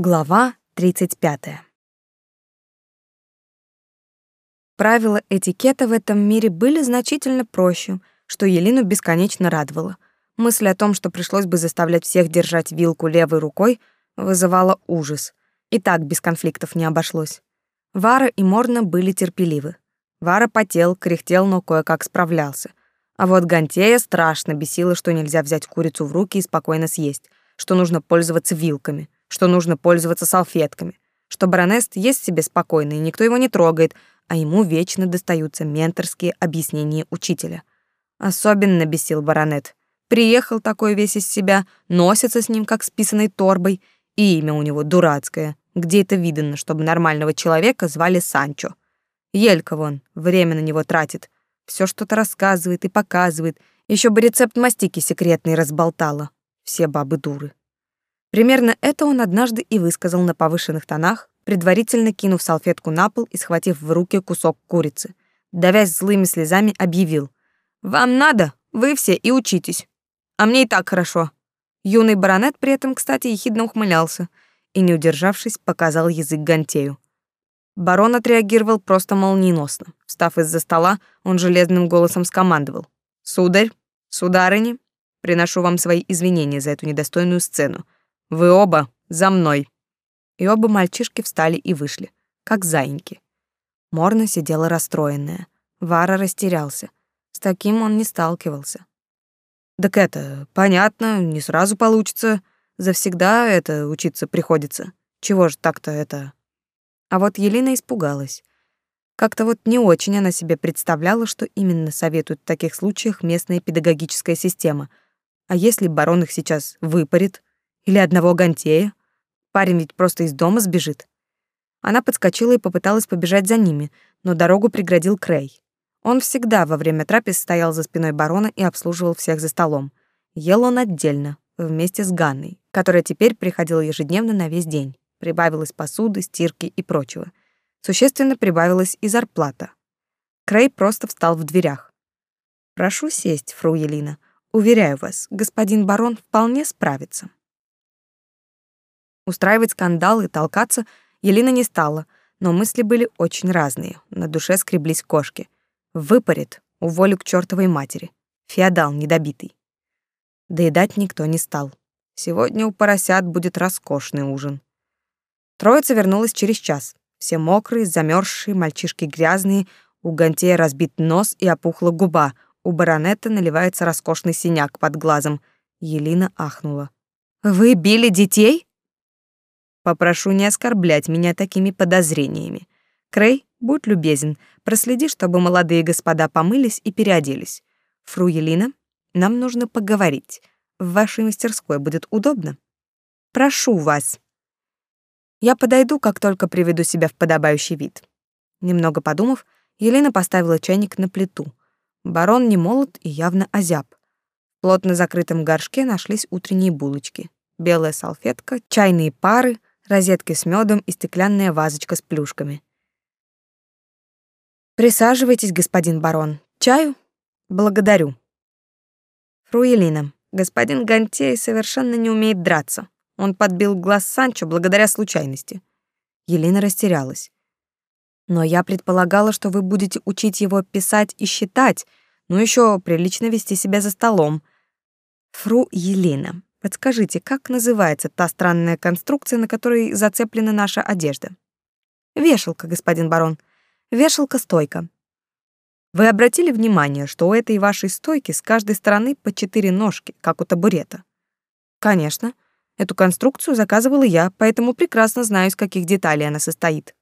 Глава 35. Правила этикета в этом мире были значительно проще, что Елину бесконечно радовало. Мысль о том, что пришлось бы заставлять всех держать вилку левой рукой, вызывала ужас. И так без конфликтов не обошлось. Вара и Морна были терпеливы. Вара потел, кряхтел, но кое-как справлялся. А вот Гантея страшно бесила, что нельзя взять курицу в руки и спокойно съесть, что нужно пользоваться вилками — что нужно пользоваться салфетками, что баронест есть себе спокойно, и никто его не трогает, а ему вечно достаются менторские объяснения учителя. Особенно бесил баронет. Приехал такой весь из себя, носится с ним как с писаной торбой, и имя у него дурацкое. Где это видно, чтобы нормального человека звали Санчо? Елька вон, время на него тратит. Все что-то рассказывает и показывает. Еще бы рецепт мастики секретный разболтала. Все бабы дуры. Примерно это он однажды и высказал на повышенных тонах, предварительно кинув салфетку на пол и схватив в руки кусок курицы. Давясь злыми слезами, объявил. «Вам надо? Вы все и учитесь. А мне и так хорошо». Юный баронет при этом, кстати, ехидно ухмылялся и, не удержавшись, показал язык Гантею. Барон отреагировал просто молниеносно. Встав из-за стола, он железным голосом скомандовал. «Сударь, сударыни, приношу вам свои извинения за эту недостойную сцену. Вы оба за мной. И оба мальчишки встали и вышли, как заиньки. Морна сидела расстроенная. Вара растерялся. С таким он не сталкивался. Так это, понятно, не сразу получится. Завсегда это учиться приходится. Чего ж так-то это? А вот Елена испугалась. Как-то вот не очень она себе представляла, что именно советует в таких случаях местная педагогическая система. А если барон их сейчас выпарит, или одного Гантея? Парень ведь просто из дома сбежит. Она подскочила и попыталась побежать за ними, но дорогу преградил Крей. Он всегда во время трапез стоял за спиной барона и обслуживал всех за столом. Ел он отдельно, вместе с Ганной, которая теперь приходила ежедневно на весь день. Прибавилось посуды, стирки и прочего. Существенно прибавилась и зарплата. Крей просто встал в дверях. «Прошу сесть, фру Елина. Уверяю вас, господин барон вполне справится». Устраивать скандал и толкаться Елена не стала, но мысли были очень разные. На душе скреблись кошки. Выпарит, уволю к чертовой матери. Феодал недобитый. Доедать никто не стал. Сегодня у поросят будет роскошный ужин. Троица вернулась через час. Все мокрые, замерзшие, мальчишки грязные, у Гантея разбит нос и опухла губа, у баронета наливается роскошный синяк под глазом. Елена ахнула. «Вы били детей?» Попрошу не оскорблять меня такими подозрениями. Крей, будь любезен, проследи, чтобы молодые господа помылись и переоделись. Фру Елина, нам нужно поговорить. В вашей мастерской будет удобно? Прошу вас. Я подойду, как только приведу себя в подобающий вид. Немного подумав, Елена поставила чайник на плиту. Барон не молод и явно озяб. В плотно закрытом горшке нашлись утренние булочки. Белая салфетка, чайные пары, розетки с медом и стеклянная вазочка с плюшками. Присаживайтесь, господин барон. Чаю? Благодарю. Фруелина, господин Гантей совершенно не умеет драться. Он подбил глаз Санчо благодаря случайности. Елена растерялась. Но я предполагала, что вы будете учить его писать и считать, ну еще прилично вести себя за столом. Фру Елена, Подскажите, как называется та странная конструкция, на которой зацеплена наша одежда? Вешалка, господин барон. Вешалка-стойка. Вы обратили внимание, что у этой вашей стойки с каждой стороны по четыре ножки, как у табурета? Конечно. Эту конструкцию заказывала я, поэтому прекрасно знаю, из каких деталей она состоит.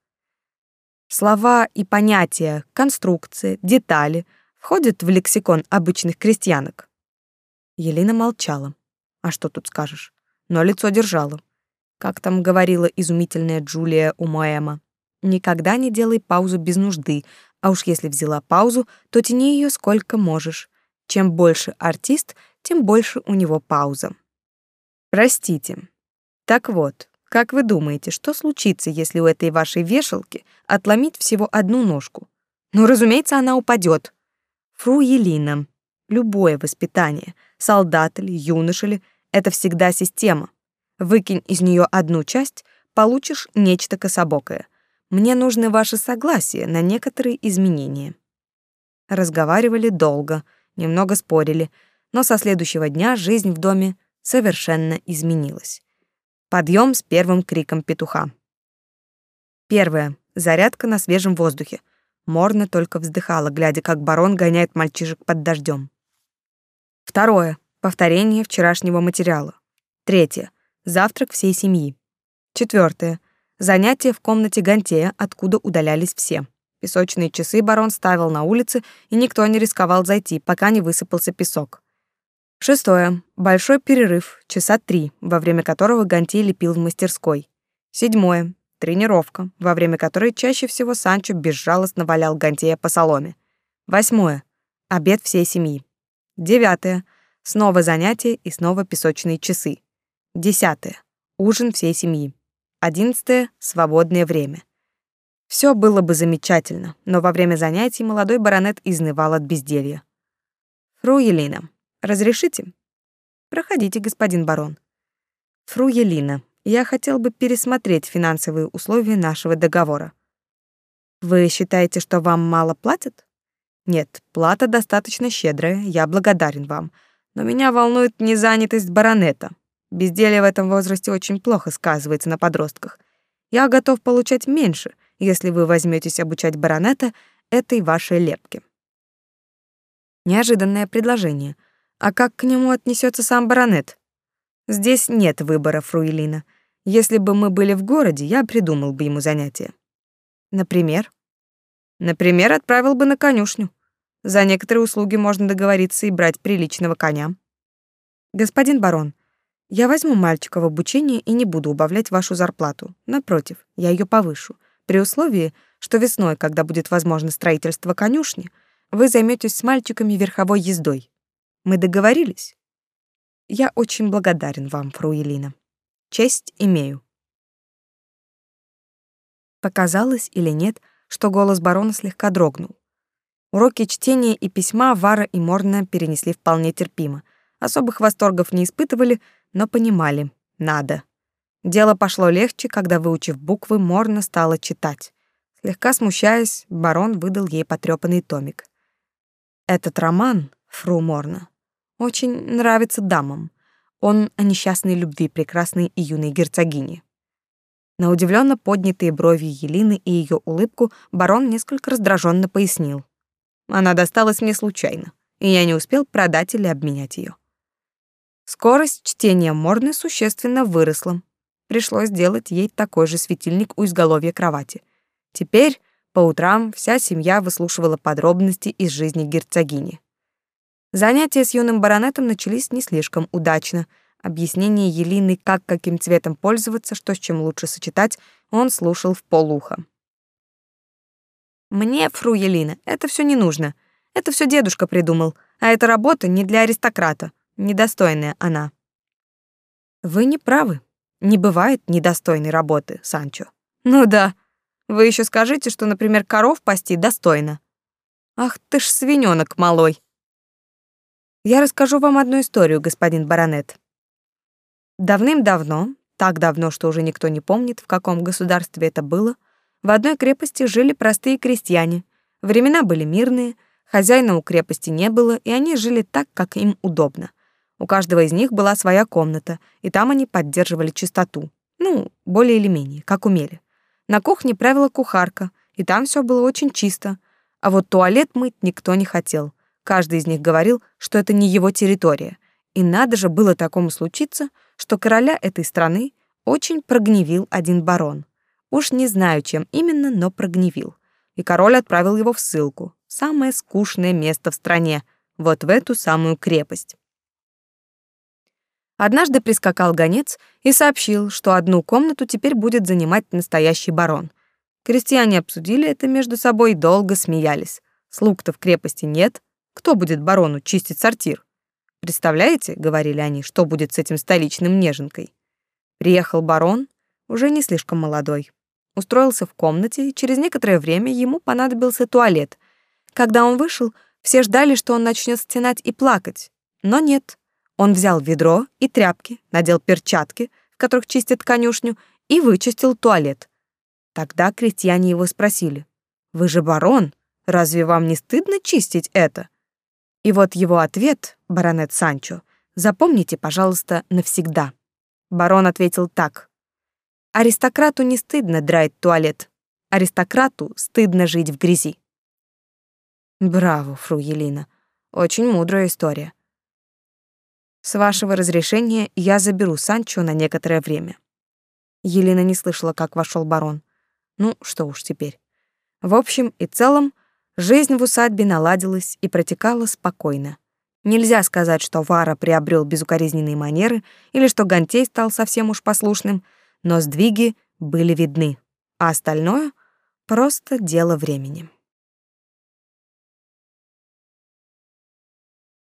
Слова и понятия конструкция, детали входят в лексикон обычных крестьянок. Елена молчала. А что тут скажешь? Но лицо держала. Как там говорила изумительная Джулия Умоэма. Никогда не делай паузу без нужды, а уж если взяла паузу, то тяни ее сколько можешь. Чем больше артист, тем больше у него пауза. Простите. Так вот, как вы думаете, что случится, если у этой вашей вешалки отломить всего одну ножку? Ну, разумеется, она упадет. Фру Елина. Любое воспитание, солдат ли, юнош ли, это всегда система. Выкинь из нее одну часть, получишь нечто кособокое. Мне нужно ваше согласие на некоторые изменения. Разговаривали долго, немного спорили, но со следующего дня жизнь в доме совершенно изменилась. Подъем с первым криком петуха. Первое. Зарядка на свежем воздухе. Морна только вздыхала, глядя, как барон гоняет мальчишек под дождем. Второе. Повторение вчерашнего материала. Третье. Завтрак всей семьи. Четвертое. Занятие в комнате Гантея, откуда удалялись все. Песочные часы барон ставил на улице, и никто не рисковал зайти, пока не высыпался песок. Шестое. Большой перерыв, часа три, во время которого Гантей лепил в мастерской. Седьмое. Тренировка, во время которой чаще всего Санчо безжалостно валял Гантея по соломе. Восьмое. Обед всей семьи. Девятое. Снова занятия и снова песочные часы. Десятое. Ужин всей семьи. Одиннадцатое. Свободное время. Все было бы замечательно, но во время занятий молодой баронет изнывал от безделья. «Фру Елина, разрешите?» «Проходите, господин барон». «Фру Елина, я хотел бы пересмотреть финансовые условия нашего договора». «Вы считаете, что вам мало платят?» «Нет, плата достаточно щедрая, я благодарен вам, но меня волнует незанятость баронета. Безделье в этом возрасте очень плохо сказывается на подростках. Я готов получать меньше, если вы возьметесь обучать баронета этой вашей лепке. Неожиданное предложение. А как к нему отнесется сам баронет? Здесь нет выбора, Фруэлина. Если бы мы были в городе, я придумал бы ему занятие. Например? Например, отправил бы на конюшню. За некоторые услуги можно договориться и брать приличного коня. Господин барон, я возьму мальчика в обучение и не буду убавлять вашу зарплату. Напротив, я ее повышу, при условии, что весной, когда будет возможно строительство конюшни, вы займетесь с мальчиками верховой ездой. Мы договорились? Я очень благодарен вам, Фруелина. Честь имею. Показалось или нет, что голос барона слегка дрогнул. Уроки чтения и письма Вара и Морна перенесли вполне терпимо. Особых восторгов не испытывали, но понимали — надо. Дело пошло легче, когда, выучив буквы, Морна стала читать. Слегка смущаясь, барон выдал ей потрёпанный томик. Этот роман, Фру Морна, очень нравится дамам. Он о несчастной любви прекрасной и юной герцогини. На удивленно поднятые брови Елины и ее улыбку барон несколько раздраженно пояснил. Она досталась мне случайно, и я не успел продать или обменять ее. Скорость чтения Морны существенно выросла. Пришлось сделать ей такой же светильник у изголовья кровати. Теперь по утрам вся семья выслушивала подробности из жизни герцогини. Занятия с юным баронетом начались не слишком удачно. Объяснение Елины, как каким цветом пользоваться, что с чем лучше сочетать, он слушал в полуха. «Мне, фру Елина, это все не нужно. Это все дедушка придумал, а эта работа не для аристократа недостойная она. Вы не правы. Не бывает недостойной работы, Санчо. Ну да. Вы еще скажите, что, например, коров пасти достойно. Ах ты ж свиненок малой. Я расскажу вам одну историю, господин баронет. Давным-давно, так давно, что уже никто не помнит, в каком государстве это было, в одной крепости жили простые крестьяне. Времена были мирные, хозяина у крепости не было, и они жили так, как им удобно. У каждого из них была своя комната, и там они поддерживали чистоту. Ну, более или менее, как умели. На кухне правила кухарка, и там все было очень чисто. А вот туалет мыть никто не хотел. Каждый из них говорил, что это не его территория. И надо же было такому случиться, что короля этой страны очень прогневил один барон. Уж не знаю, чем именно, но прогневил. И король отправил его в ссылку. Самое скучное место в стране, вот в эту самую крепость. Однажды прискакал гонец и сообщил, что одну комнату теперь будет занимать настоящий барон. Крестьяне обсудили это между собой и долго смеялись. Слуг-то в крепости нет. Кто будет барону чистить сортир? Представляете, говорили они, что будет с этим столичным неженкой? Приехал барон, уже не слишком молодой. Устроился в комнате, и через некоторое время ему понадобился туалет. Когда он вышел, все ждали, что он начнет стенать и плакать. Но нет. Он взял ведро и тряпки, надел перчатки, в которых чистят конюшню, и вычистил туалет. Тогда крестьяне его спросили, «Вы же барон, разве вам не стыдно чистить это?» И вот его ответ, баронет Санчо, запомните, пожалуйста, навсегда. Барон ответил так. Аристократу не стыдно драить туалет. Аристократу стыдно жить в грязи. Браво, фру Елина. Очень мудрая история. С вашего разрешения я заберу Санчо на некоторое время. Елена не слышала, как вошел барон. Ну, что уж теперь. В общем и целом, жизнь в усадьбе наладилась и протекала спокойно. Нельзя сказать, что Вара приобрел безукоризненные манеры или что Гантей стал совсем уж послушным, но сдвиги были видны, а остальное — просто дело времени.